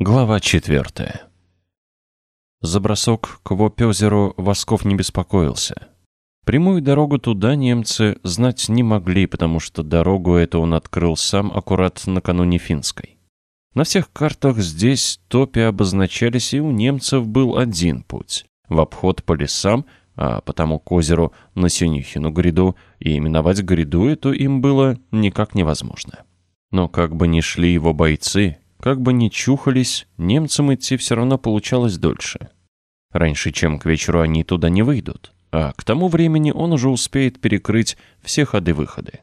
Глава четвертая. За бросок к Вопёзеру Восков не беспокоился. Прямую дорогу туда немцы знать не могли, потому что дорогу эту он открыл сам аккурат накануне финской. На всех картах здесь топи обозначались, и у немцев был один путь — в обход по лесам, а потому к озеру на Синюхину гряду, и именовать гряду эту им было никак невозможно. Но как бы ни шли его бойцы, как бы ни чухались, немцам идти все равно получалось дольше. Раньше, чем к вечеру они туда не выйдут, а к тому времени он уже успеет перекрыть все ходы-выходы.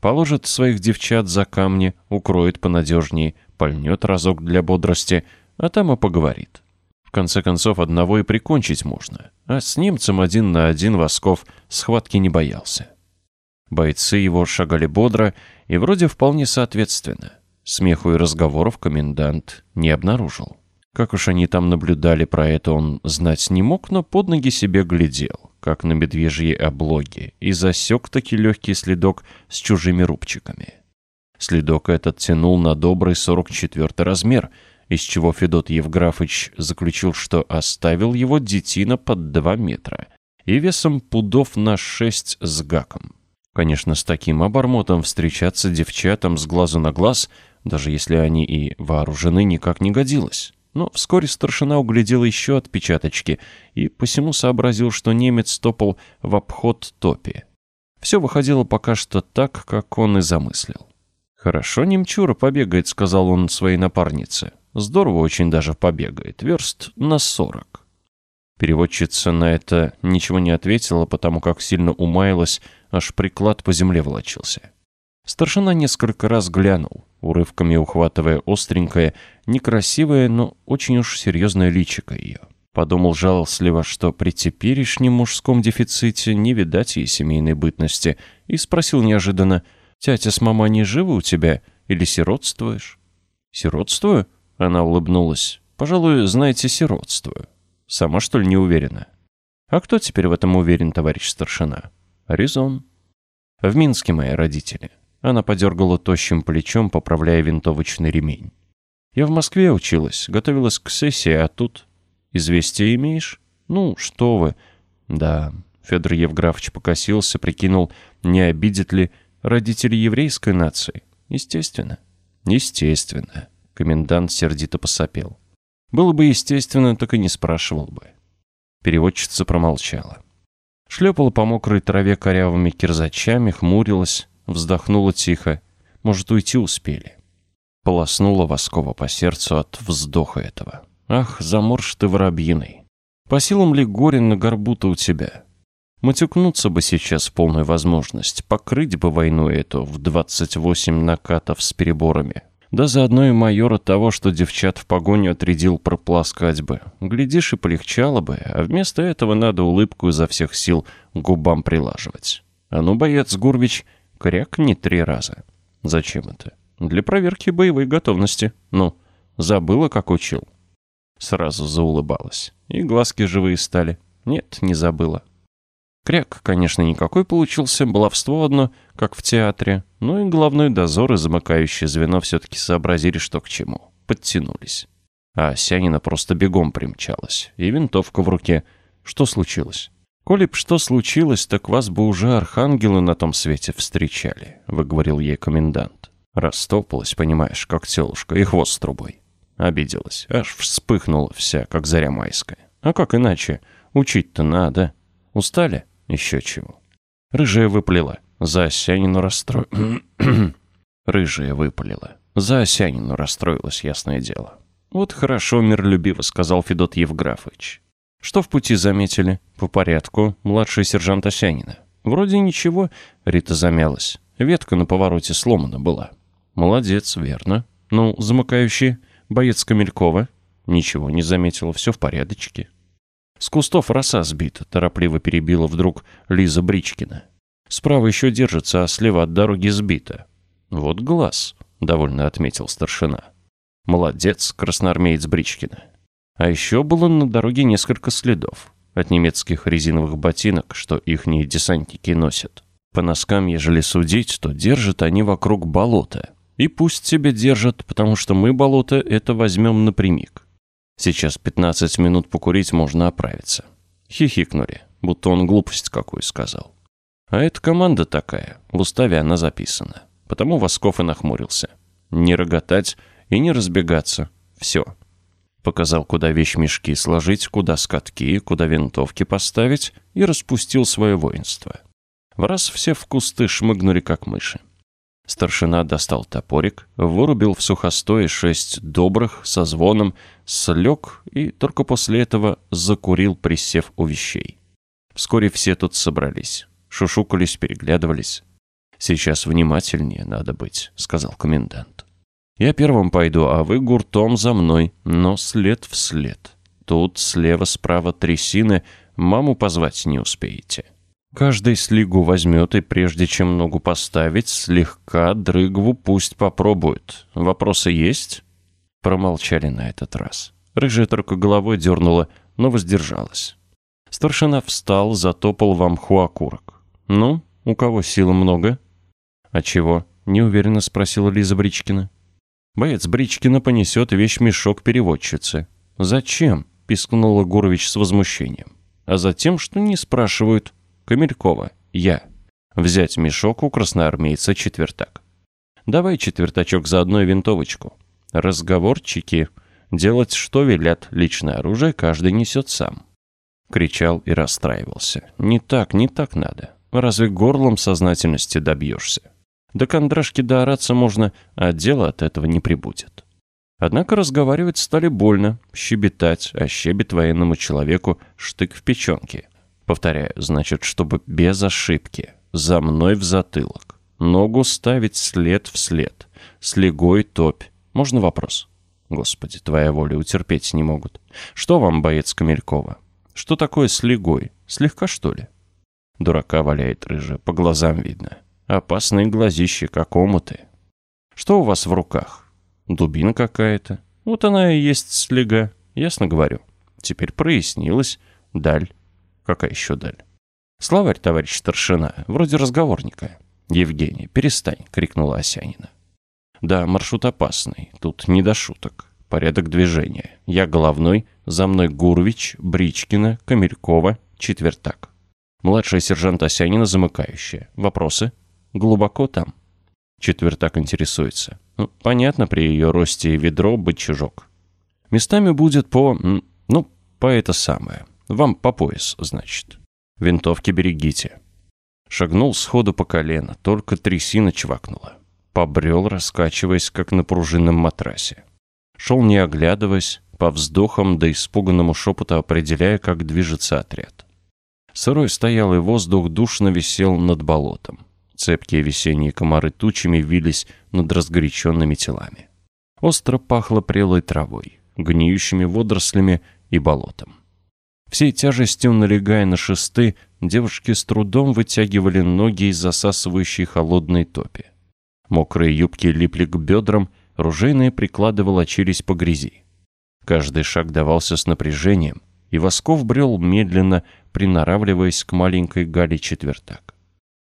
Положит своих девчат за камни, укроет понадежнее, пальнет разок для бодрости, а там и поговорит. В конце концов, одного и прикончить можно, а с немцем один на один Восков схватки не боялся. Бойцы его шагали бодро и вроде вполне соответственно. Смеху и разговоров комендант не обнаружил. Как уж они там наблюдали про это, он знать не мог, но под ноги себе глядел, как на медвежьей облоге, и засек таки легкий следок с чужими рубчиками. Следок этот тянул на добрый 44 размер, из чего Федот Евграфыч заключил, что оставил его детина под 2 метра и весом пудов на 6 с гаком. Конечно, с таким обормотом встречаться девчатам с глазу на глаз – даже если они и вооружены, никак не годилось. Но вскоре старшина углядел еще отпечаточки и посему сообразил, что немец топал в обход топи. Все выходило пока что так, как он и замыслил. «Хорошо немчура побегает», — сказал он своей напарнице. «Здорово очень даже побегает. Верст на сорок». Переводчица на это ничего не ответила, потому как сильно умаялась, аж приклад по земле волочился. Старшина несколько раз глянул, урывками ухватывая остренькое, некрасивое, но очень уж серьезное личико ее. Подумал жалостливо, что при теперешнем мужском дефиците не видать ей семейной бытности, и спросил неожиданно, «Тятя с мамой живы у тебя или сиротствуешь?» «Сиротствую?» — она улыбнулась. «Пожалуй, знаете, сиротствую. Сама, что ли, не уверена?» «А кто теперь в этом уверен, товарищ старшина?» «Резон». «В Минске мои родители. Она подергала тощим плечом, поправляя винтовочный ремень. «Я в Москве училась, готовилась к сессии, а тут...» «Известие имеешь?» «Ну, что вы...» «Да...» Федор Евграфович покосился, прикинул, не обидит ли родители еврейской нации. «Естественно». «Естественно». Комендант сердито посопел. «Было бы естественно, так и не спрашивал бы». Переводчица промолчала. Шлепала по мокрой траве корявыми кирзачами, хмурилась, Вздохнула тихо. Может, уйти успели. Полоснула Воскова по сердцу от вздоха этого. Ах, заморж ты воробьиный. По силам ли горе на горбу-то у тебя? Матюкнуться бы сейчас в полную возможность, покрыть бы войну эту в 28 накатов с переборами. Да заодно и майора того, что девчат в погоню отрядил пропласкать бы. Глядишь, и полегчало бы, а вместо этого надо улыбку изо всех сил губам прилаживать. А ну, боец Гурвич, Крякни три раза. Зачем это? Для проверки боевой готовности. Ну, забыла, как учил. Сразу заулыбалась. И глазки живые стали. Нет, не забыла. Кряк, конечно, никакой получился, баловство одно, как в театре. Ну и головной дозор и замыкающее звено все-таки сообразили, что к чему. Подтянулись. А Сянина просто бегом примчалась. И винтовка в руке. Что случилось? «Коли б что случилось, так вас бы уже архангелы на том свете встречали», — выговорил ей комендант. Растопалась, понимаешь, как телушка, и хвост с трубой. Обиделась, аж вспыхнула вся, как заря майская. А как иначе? Учить-то надо. Устали? Еще чего. Рыжая выплела. За Осянину расстро... Рыжая выпалила. За Осянину расстроилась, ясное дело. «Вот хорошо, миролюбиво», — сказал Федот Евграфович. Что в пути заметили? По порядку. Младший сержант Осянина. Вроде ничего. Рита замялась. Ветка на повороте сломана была. Молодец, верно. Ну, замыкающий. Боец Камелькова. Ничего не заметила. Все в порядочке. С кустов роса сбита. Торопливо перебила вдруг Лиза Бричкина. Справа еще держится, а слева от дороги сбита. Вот глаз, довольно отметил старшина. Молодец, красноармеец Бричкина. А еще было на дороге несколько следов от немецких резиновых ботинок, что ихние десантники носят. По носкам, ежели судить, то держат они вокруг болота. И пусть себе держат, потому что мы болото это возьмем напрямик. Сейчас 15 минут покурить можно оправиться. Хихикнули, будто он глупость какую сказал. А это команда такая, в уставе она записана. Потому Восков и нахмурился. Не роготать и не разбегаться. Все. Показал, куда вещмешки сложить, куда скатки, куда винтовки поставить, и распустил свое воинство. В раз все в кусты шмыгнули, как мыши. Старшина достал топорик, вырубил в сухостое шесть добрых со звоном, слег и только после этого закурил, присев у вещей. Вскоре все тут собрались. Шушукались, переглядывались. «Сейчас внимательнее надо быть», — сказал комендант. «Я первым пойду, а вы гуртом за мной, но след в след. Тут слева-справа трясины, маму позвать не успеете». Каждый слегу возьмет и прежде чем ногу поставить, слегка дрыгву пусть попробует. Вопросы есть? Промолчали на этот раз. Рыжая только головой дернула, но воздержалась. Старшина встал, затопал в амху окурок. «Ну, у кого силы много?» «А чего?» — неуверенно спросила Лиза Бричкина. «Боец Бричкина понесет вещь-мешок переводчицы». «Зачем?» — пискнула Гурович с возмущением. «А затем, что не спрашивают». Камелькова, я. Взять мешок у красноармейца четвертак. Давай четвертачок за одной винтовочку. Разговорчики. Делать, что велят, личное оружие каждый несет сам. Кричал и расстраивался. Не так, не так надо. Разве горлом сознательности добьешься? До кондрашки доораться можно, а дело от этого не прибудет. Однако разговаривать стали больно, щебетать, а щебет военному человеку штык в печенке. Повторяю, значит, чтобы без ошибки. За мной в затылок. Ногу ставить след в след. Слегой топь. Можно вопрос? Господи, твоя воля утерпеть не могут. Что вам, боец Камелькова? Что такое слегой? Слегка, что ли? Дурака валяет рыжая, по глазам видно. Опасные глазищи, как омуты. Что у вас в руках? Дубина какая-то. Вот она и есть слега, ясно говорю. Теперь прояснилось. Даль. Какая еще даль? Словарь, товарищ старшина, вроде разговорника. Евгений, перестань, крикнула Осянина. Да, маршрут опасный, тут не до шуток. Порядок движения. Я головной, за мной Гурвич, Бричкина, Камелькова, Четвертак. Младший сержант Осянина замыкающая. Вопросы? Глубоко там? Четвертак интересуется. Ну, понятно, при ее росте ведро быть чужок. Местами будет по... ну, по это самое. Вам по пояс, значит. Винтовки берегите. Шагнул сходу по колено, только трясина чвакнула. Побрел, раскачиваясь, как на пружинном матрасе. Шел не оглядываясь, по вздохам да испуганному шепоту определяя, как движется отряд. Сырой стоялый воздух душно висел над болотом. Цепкие весенние комары тучами вились над разгоряченными телами. Остро пахло прелой травой, гниющими водорослями и болотом. Всей тяжестью налегая на шесты, девушки с трудом вытягивали ноги из засасывающей холодной топи. Мокрые юбки липли к бедрам, ружейные прикладывала через по грязи. Каждый шаг давался с напряжением, и Восков брел медленно, приноравливаясь к маленькой Гале четвертак.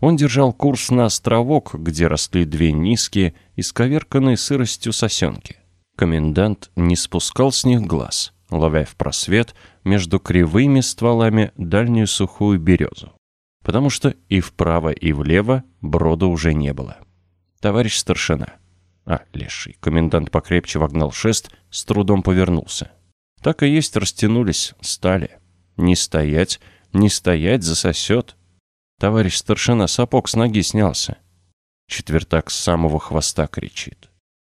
Он держал курс на островок, где росли две низкие, исковерканные сыростью сосенки. Комендант не спускал с них глаз, ловя в просвет между кривыми стволами дальнюю сухую березу. Потому что и вправо, и влево брода уже не было. Товарищ старшина. А, леший. Комендант покрепче вогнал шест, с трудом повернулся. Так и есть растянулись, стали. Не стоять, не стоять, засосет. Товарищ старшина, сапог с ноги снялся. Четвертак с самого хвоста кричит.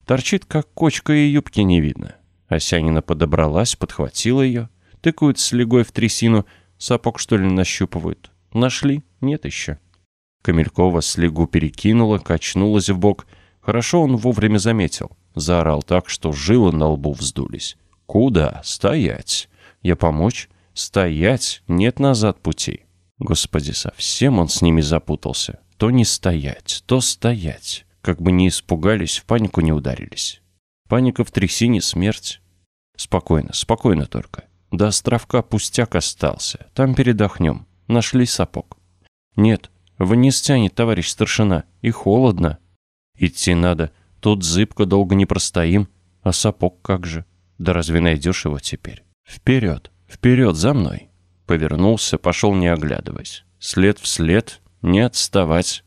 Торчит, как кочка, и юбки не видно. Осянина подобралась, подхватила ее. Тыкают слегой в трясину. Сапог, что ли, нащупывают? Нашли? Нет еще. Камелькова слегу перекинула, качнулась в бок. Хорошо он вовремя заметил. Заорал так, что жилы на лбу вздулись. «Куда? Стоять! Я помочь? Стоять! Нет назад пути!» Господи, совсем он с ними запутался. То не стоять, то стоять. Как бы не испугались, в панику не ударились. Паника в трясине — смерть. Спокойно, спокойно только. До островка пустяк остался. Там передохнем. Нашли сапог. Нет, вниз тянет, товарищ старшина. И холодно. Идти надо. Тут зыбко долго не простоим. А сапог как же? Да разве найдешь его теперь? Вперед, вперед, за мной. Повернулся, пошел не оглядываясь. След в след, не отставать.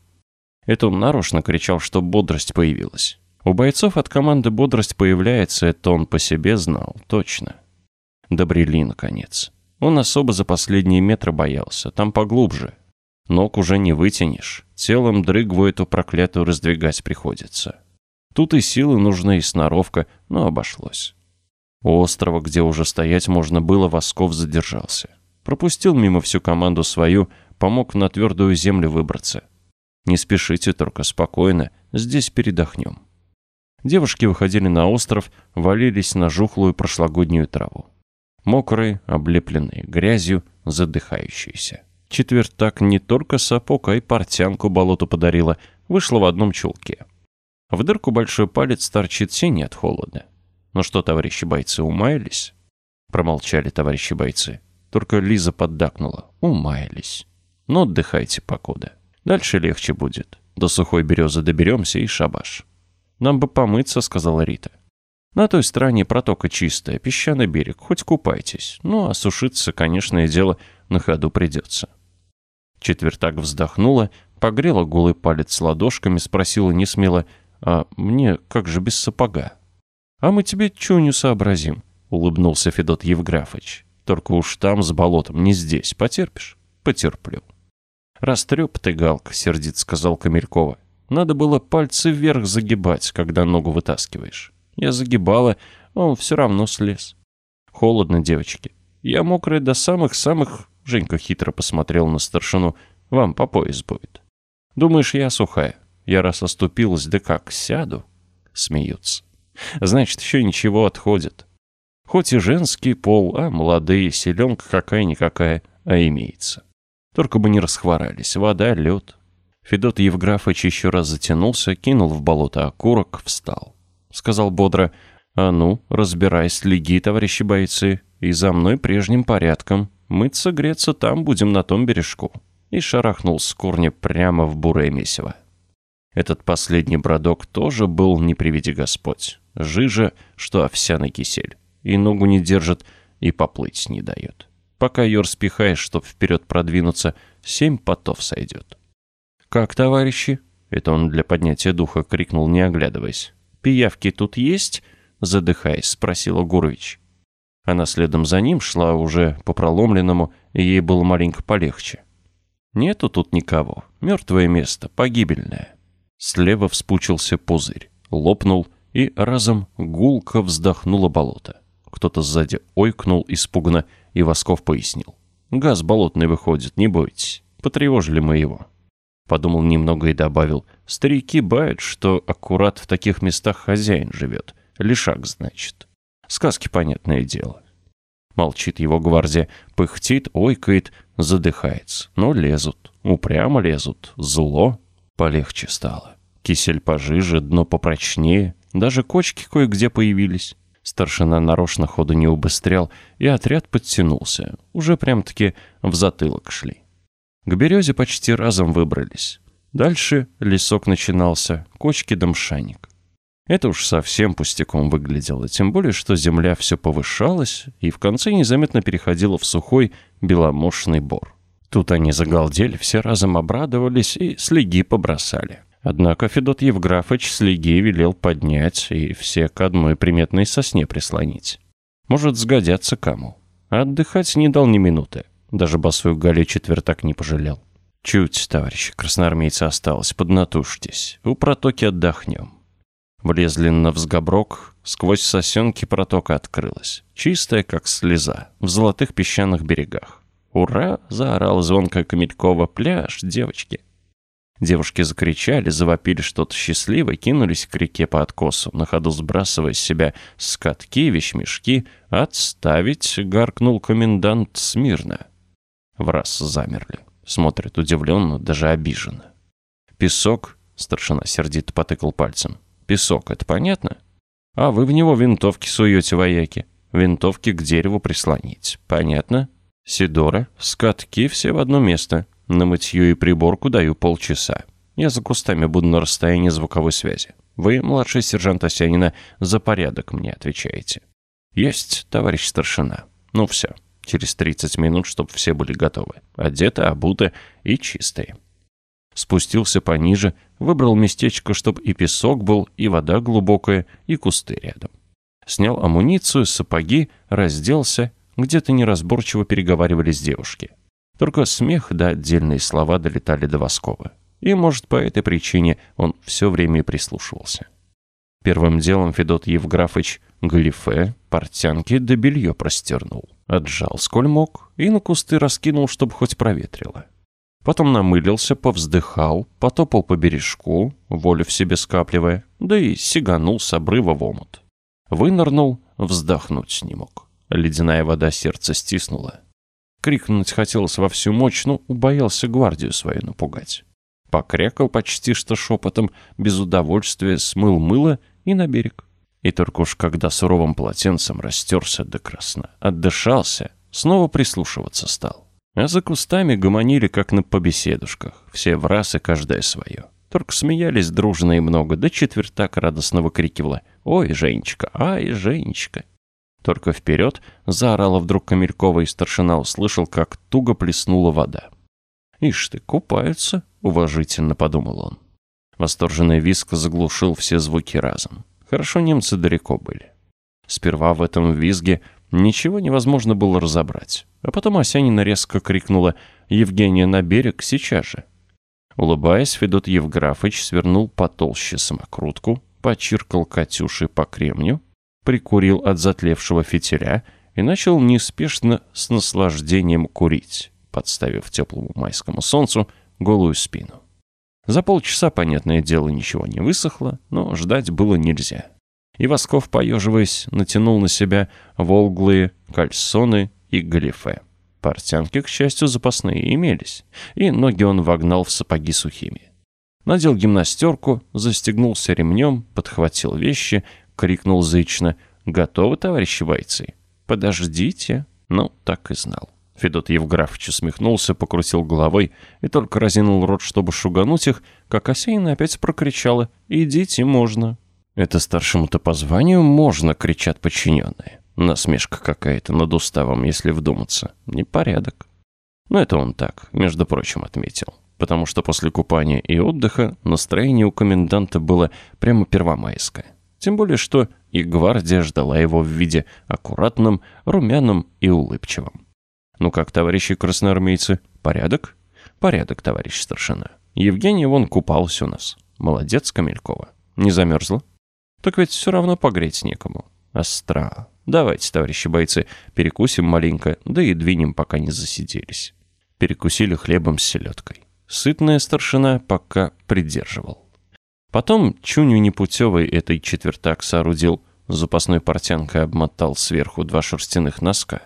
Это он нарочно кричал, что бодрость появилась. У бойцов от команды бодрость появляется, это он по себе знал, точно. Добрели, наконец. Он особо за последние метры боялся, там поглубже. Ног уже не вытянешь, телом дрыгву эту проклятую раздвигать приходится. Тут и силы нужны, и сноровка, но обошлось. У острова, где уже стоять можно было, Восков задержался. Пропустил мимо всю команду свою, помог на твердую землю выбраться. Не спешите, только спокойно, здесь передохнем. Девушки выходили на остров, валились на жухлую прошлогоднюю траву. Мокрые, облепленные грязью, задыхающиеся. Четвертак не только сапог, а и портянку болоту подарила, вышла в одном чулке. В дырку большой палец торчит синий от холода. Ну что, товарищи бойцы, умаялись? Промолчали товарищи бойцы. Только Лиза поддакнула. Умаялись. Ну, отдыхайте покуда. Дальше легче будет. До сухой березы доберемся и шабаш. Нам бы помыться, сказала Рита. На той стороне протока чистая, песчаный берег, хоть купайтесь. Ну, а сушиться, конечно, и дело на ходу придется. Четвертак вздохнула, погрела голый палец ладошками, спросила несмело, «А мне как же без сапога?» «А мы тебе чуню сообразим», — улыбнулся Федот Евграфович. «Только уж там с болотом, не здесь. Потерпишь?» «Потерплю». «Растреп ты, Галка», — сердит сказал Камелькова. «Надо было пальцы вверх загибать, когда ногу вытаскиваешь. Я загибала, он все равно слез. Холодно, девочки. Я мокрая до самых-самых...» Женька хитро посмотрел на старшину. «Вам по пояс будет. Думаешь, я сухая? Я раз оступилась, да как, сяду?» Смеются. «Значит, еще ничего отходит. Хоть и женский пол, а молодые, селенка какая-никакая, а имеется. Только бы не расхворались, вода, лед». Федот Евграфович еще раз затянулся, кинул в болото окурок, встал. Сказал бодро, «А ну, разбирайся, леги, товарищи бойцы, и за мной прежним порядком. Мыться, греться там будем на том бережку». И шарахнул с корня прямо в бурое месиво. Этот последний бродок тоже был, не приведи Господь. Жижа, что овсяный кисель. И ногу не держит, и поплыть не дает. Пока ее распихаешь, чтоб вперед продвинуться, семь потов сойдет. «Как, товарищи?» — это он для поднятия духа крикнул, не оглядываясь. «Пиявки тут есть?» — задыхаясь, спросила Гурович. Она следом за ним шла уже по проломленному, и ей было маленько полегче. «Нету тут никого. Мертвое место, погибельное». Слева вспучился пузырь, лопнул, и разом гулко вздохнуло болото. Кто-то сзади ойкнул испуганно, и Восков пояснил. «Газ болотный выходит, не бойтесь. Потревожили мы его». Подумал немного и добавил. «Старики бают, что аккурат в таких местах хозяин живет. Лишак, значит. Сказки, понятное дело». Молчит его гвардия, пыхтит, ойкает, задыхается. Но лезут, упрямо лезут, зло. Полегче стало. Кисель пожиже, дно попрочнее. Даже кочки кое-где появились. Старшина нарочно ходу не убыстрял, и отряд подтянулся. Уже прям-таки в затылок шли. К березе почти разом выбрались. Дальше лесок начинался, кочки да. Это уж совсем пустяком выглядело, тем более, что земля все повышалась и в конце незаметно переходила в сухой беломошный бор. Тут они загалдели, все разом обрадовались и слеги побросали. Однако Федот Евграфович слеги велел поднять и все к одной приметной сосне прислонить. Может, сгодятся кому. отдыхать не дал ни минуты. Даже босую Гале четвертак не пожалел. Чуть, товарищи красноармейцы, осталось, поднатужьтесь. У протоки отдохнем. Влезли на взгоброк, сквозь сосенки протока открылась. Чистая, как слеза, в золотых песчаных берегах. «Ура!» — заорал звонко Камелькова. «Пляж, девочки!» Девушки закричали, завопили что-то счастливое, кинулись к реке по откосу, на ходу сбрасывая с себя скатки, вещмешки. «Отставить!» — гаркнул комендант смирно. В раз замерли. Смотрят удивленно, даже обиженно. «Песок?» — старшина сердито потыкал пальцем. «Песок, это понятно? А вы в него винтовки суете, вояки. Винтовки к дереву прислонить. Понятно?» Сидора, скатки все в одно место. На мытье и приборку даю полчаса. Я за кустами буду на расстоянии звуковой связи. Вы, младший сержант Осянина, за порядок мне отвечаете. Есть, товарищ старшина. Ну все, через 30 минут, чтобы все были готовы. Одеты, обуты и чистые. Спустился пониже, выбрал местечко, чтобы и песок был, и вода глубокая, и кусты рядом. Снял амуницию, сапоги, разделся, где-то неразборчиво переговаривались девушки. Только смех да отдельные слова долетали до Воскова. И, может, по этой причине он все время прислушивался. Первым делом Федот Евграфыч галифе, портянки да белье простернул. Отжал, сколь мог, и на кусты раскинул, чтобы хоть проветрило. Потом намылился, повздыхал, потопал по бережку, волю в себе скапливая, да и сиганул с обрыва в омут. Вынырнул, вздохнуть не мог. Ледяная вода сердце стиснула. Крикнуть хотелось во всю мощь, но убоялся гвардию свою напугать. Покрякал почти что шепотом, без удовольствия смыл мыло и на берег. И только уж когда суровым полотенцем растерся до красна, отдышался, снова прислушиваться стал. А за кустами гомонили, как на побеседушках, все в раз и каждое свое. Только смеялись дружно и много, да четвертак радостно выкрикивала «Ой, Женечка, ай, Женечка!» Только вперед заорала вдруг Камелькова, и старшина услышал, как туго плеснула вода. «Ишь ты, купаются!» — уважительно подумал он. Восторженный виск заглушил все звуки разом. Хорошо немцы далеко были. Сперва в этом визге ничего невозможно было разобрать. А потом Осянина резко крикнула «Евгения на берег сейчас же!». Улыбаясь, Федот Евграфыч свернул потолще самокрутку, почиркал Катюшей по кремню, прикурил от затлевшего фитиля и начал неспешно с наслаждением курить, подставив теплому майскому солнцу голую спину. За полчаса, понятное дело, ничего не высохло, но ждать было нельзя. И Восков, поеживаясь, натянул на себя волглые кальсоны и галифе. Портянки, к счастью, запасные имелись, и ноги он вогнал в сапоги сухими. Надел гимнастерку, застегнулся ремнем, подхватил вещи, крикнул зычно «Готовы, товарищи бойцы?» «Подождите!» Ну, так и знал. Федот Евграфович усмехнулся, покрутил головой и только разинул рот, чтобы шугануть их, как Осеина опять прокричала «Идите, можно!» «Это старшему-то по званию можно!» — кричат подчиненные. Насмешка какая-то над уставом, если вдуматься. Непорядок. Но это он так, между прочим, отметил. Потому что после купания и отдыха настроение у коменданта было прямо первомайское. Тем более, что и гвардия ждала его в виде аккуратном, румяном и улыбчивом. «Ну как, товарищи красноармейцы, порядок?» «Порядок, товарищ старшина. Евгений вон купался у нас. Молодец, Камелькова. Не замерзла?» «Так ведь все равно погреть некому. Остра. Давайте, товарищи бойцы, перекусим маленько, да и двинем, пока не засиделись». Перекусили хлебом с селедкой. Сытная старшина пока придерживал. Потом Чуню непутевый этой четвертак соорудил, запасной портянкой обмотал сверху два шерстяных носка.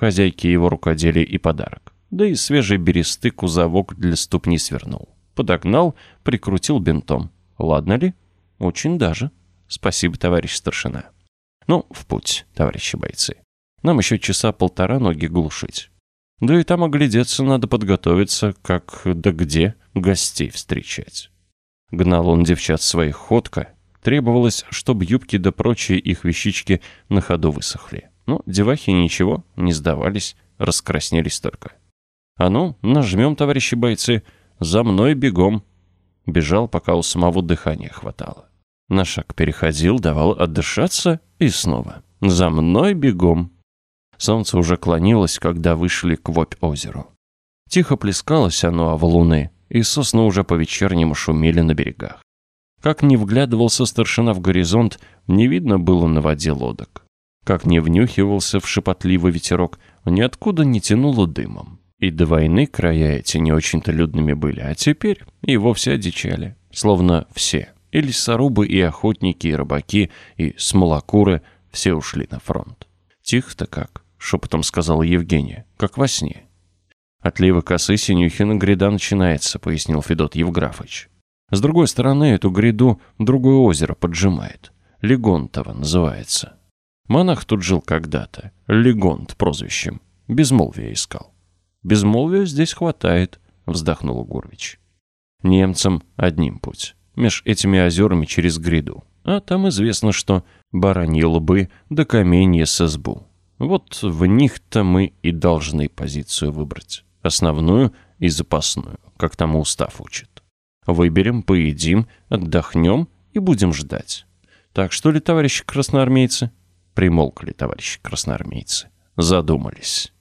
Хозяйке его рукоделие и подарок. Да и свежий бересты кузовок для ступни свернул. Подогнал, прикрутил бинтом. Ладно ли? Очень даже. Спасибо, товарищ старшина. Ну, в путь, товарищи бойцы. Нам еще часа полтора ноги глушить. Да и там оглядеться надо подготовиться, как да где гостей встречать. Гнал он девчат своих ходка. Требовалось, чтобы юбки да прочие их вещички на ходу высохли. Но девахи ничего, не сдавались, раскраснелись только. «А ну, нажмем, товарищи бойцы, за мной бегом!» Бежал, пока у самого дыхания хватало. На шаг переходил, давал отдышаться и снова. «За мной бегом!» Солнце уже клонилось, когда вышли к Вопь-озеру. Тихо плескалось оно в луны, и сосны уже по-вечернему шумели на берегах. Как не вглядывался старшина в горизонт, не видно было на воде лодок. Как не внюхивался в шепотливый ветерок, ниоткуда не тянуло дымом. И до войны края эти не очень-то людными были, а теперь и вовсе одичали. Словно все, и лесорубы, и охотники, и рыбаки, и смолокуры, все ушли на фронт. «Тихо-то как», — шепотом сказала Евгения, — «как во сне». «Отлива косы Синюхина гряда начинается», — пояснил Федот Евграфович. «С другой стороны, эту гряду другое озеро поджимает. Легонтово называется. Монах тут жил когда-то. Легонт прозвищем. Безмолвие искал». «Безмолвия здесь хватает», — вздохнул Гурвич. «Немцам одним путь. меж этими озерами через гряду. А там известно, что бараньи лбы да каменья с избу. Вот в них-то мы и должны позицию выбрать. Основную и запасную, как там устав учит. Выберем, поедим, отдохнем и будем ждать. Так что ли, товарищи красноармейцы? Примолкли товарищи красноармейцы. Задумались.